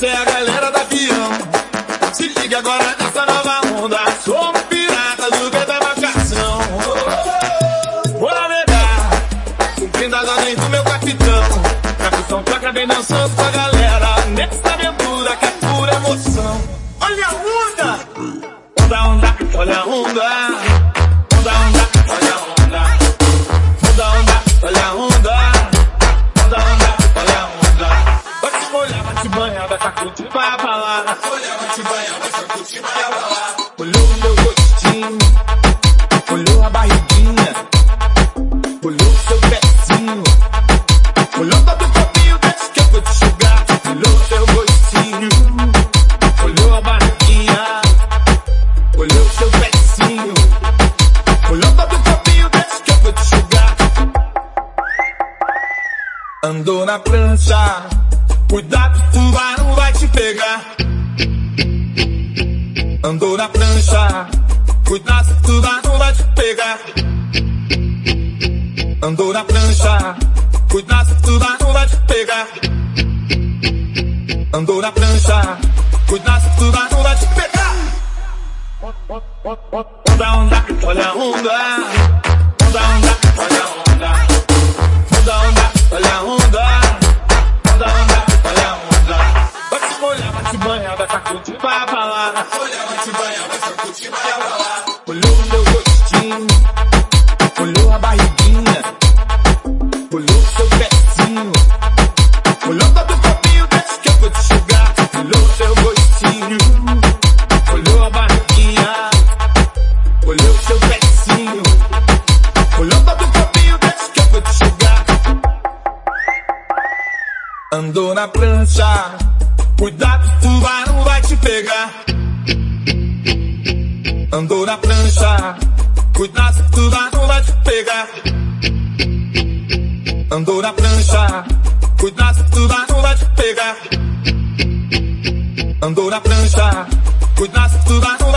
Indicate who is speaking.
Speaker 1: Essa é a galera da avião. Se liga agora nessa nova onda. Somos pirata do que da marcação. Vou navegar, cumprindo as ordens do meu capitão. Capitão toca bem dançando com a galera. Nessa aventura que é pura emoção. Olha a onda! Onda, onda, olha a onda. Olhou o meu rostinho, olhou a barriguinha, olhou seu pezinho, olhou todo o corpinho, deixa que eu vou te sugar. Olhou seu rostinho, olhou a barriguinha, olhou seu pezinho, olhou todo o corpinho, deixa que eu vou te sugar. Andou na prancha, cuidado, o tubarão vai te pegar. Andou na prancha, cuidado, tubarão vai te pegar. Andou na prancha, cuidado, tubarão vai te pegar. Andou na prancha, cuidado, tubarão vai te pegar. Onda, onda, olha a onda. Olhou o meu rostinho, olhou a barriguinha, olhou seu pezinho, olhou todo o corpinho, deixa que eu vou te sugar. Olhou seu rostinho, olhou a barriguinha, olhou seu pezinho, olhou todo o corpinho, deixa que eu vou te sugar. Andou na prancha, cuidado, tubarão vai te pegar. Andou na prancha, cuidado, tubarão vai te pegar. Andou na prancha, cuidado, tubarão vai te pegar. Andou na prancha, cuidado, tubarão